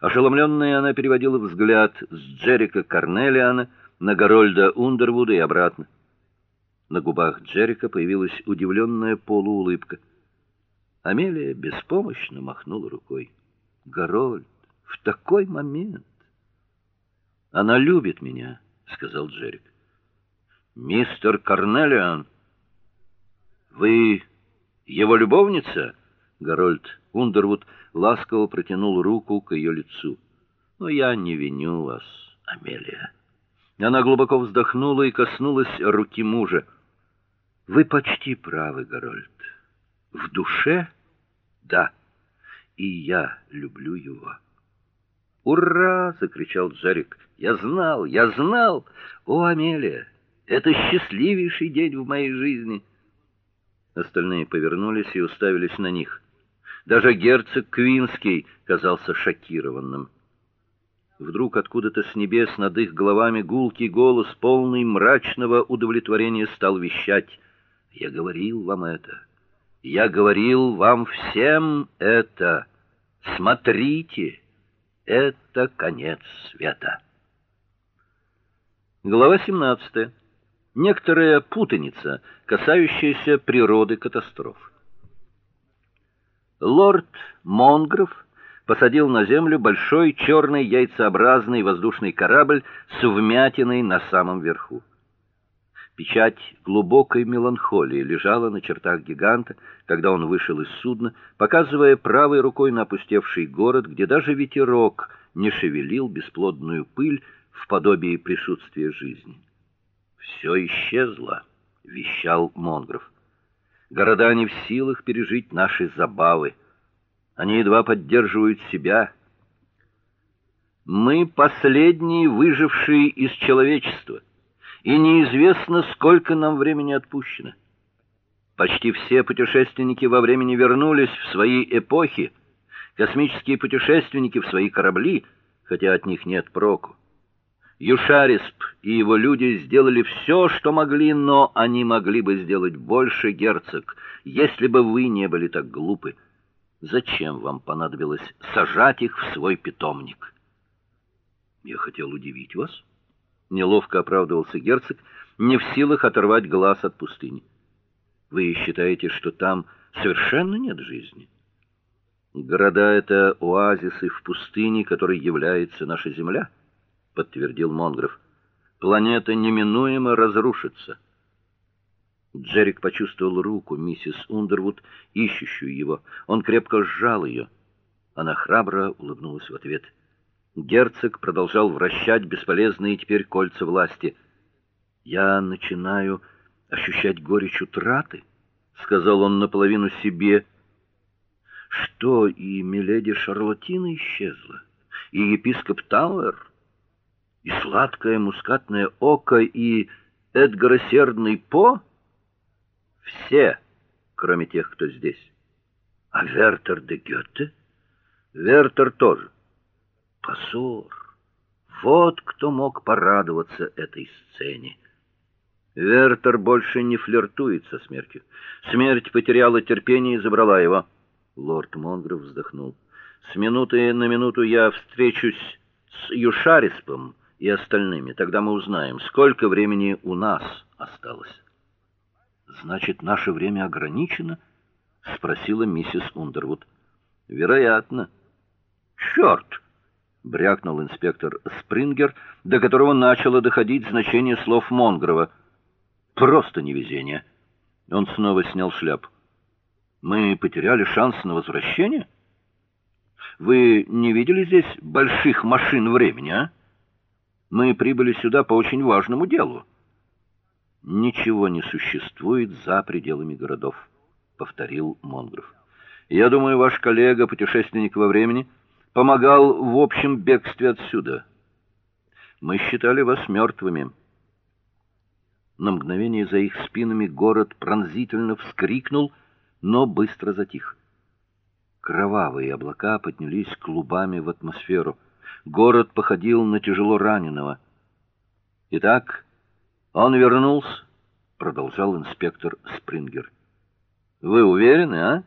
Ошеломленная она переводила взгляд с Джерика Карнелиана на Горольда Ундервуда и обратно. На губах Джерика появилась удивленная полуулыбка. Амелия беспомощно махнула рукой. Горольд, в такой момент она любит меня, сказал Джерик. Мистер Карнелиан, вы его любовница? Горольд Ундервуд ласково протянул руку к ее лицу. Но я не виню вас, Амелия. Она глубоко вздохнула и коснулась руки мужа. Вы почти правы, Горольд. В душе да. И я люблю его. Ура, закричал Джерик. Я знал, я знал. О, Амелия, это счастливейший день в моей жизни. Остальные повернулись и уставились на них. Даже герцог Квинский казался шокированным. Вдруг откуда-то с небес над их головами гулкий голос, полный мрачного удовлетворения, стал вещать: "Я говорил вам это. Я говорил вам всем это. Смотрите, это конец света". Глава 17. Некоторая путаница, касающаяся природы катастроф. Лорд Монгров посадил на землю большой черный яйцеобразный воздушный корабль с вмятиной на самом верху. Печать глубокой меланхолии лежала на чертах гиганта, когда он вышел из судна, показывая правой рукой на опустевший город, где даже ветерок не шевелил бесплодную пыль в подобии присутствия жизни. Все исчезло, вещал Монгров. Города не в силах пережить наши забавы. Они едва поддерживают себя. Мы последние выжившие из человечества, и неизвестно, сколько нам времени отпущено. Почти все путешественники во времени вернулись в свои эпохи, космические путешественники в свои корабли, хотя от них нет проку. Юшарисп и его люди сделали все, что могли, но они могли бы сделать больше, герцог, если бы вы не были так глупы. Зачем вам понадобилось сажать их в свой питомник? Я хотел удивить вас, неловко оправдывался герцог, не в силах оторвать глаз от пустыни. Вы считаете, что там совершенно нет жизни? Города это оазисы в пустыне, которой является наша земля подтвердил Монгров. Планета неминуемо разрушится. Джерик почувствовал руку миссис Ундервуд, ищущую его. Он крепко сжал ее. Она храбро улыбнулась в ответ. Герцог продолжал вращать бесполезные теперь кольца власти. Я начинаю ощущать горечь утраты, сказал он наполовину себе. Что и миледи Шарлотина исчезла, и епископ Тауэр и сладкое мускатное око и Эдгаросердный По все, кроме тех, кто здесь. А Вертер де Гёте? Вертер тоже. Позор. Вот кто мог порадоваться этой сцене. Вертер больше не флиртует со смертью. Смерть потеряла терпение и забрала его. Лорд Монгров вздохнул. С минуты на минуту я встречусь с Юшариспом и остальными. Тогда мы узнаем, сколько времени у нас осталось. Значит, наше время ограничено? спросила миссис Ундервуд. Вероятно. Черт! брякнул инспектор Спрингер, до которого начало доходить значение слов Монгрова. Просто невезение. Он снова снял шляпу. Мы потеряли шанс на возвращение? Вы не видели здесь больших машин времени, а? Мы прибыли сюда по очень важному делу. Ничего не существует за пределами городов, повторил Монгров. Я думаю, ваш коллега, путешественник во времени, помогал в общем бегстве отсюда. Мы считали вас мертвыми. На мгновение за их спинами город пронзительно вскрикнул, но быстро затих. Кровавые облака поднялись клубами в атмосферу. Город походил на тяжело раненого. Итак, он вернулся, продолжал инспектор Спрингер. Вы уверены, а?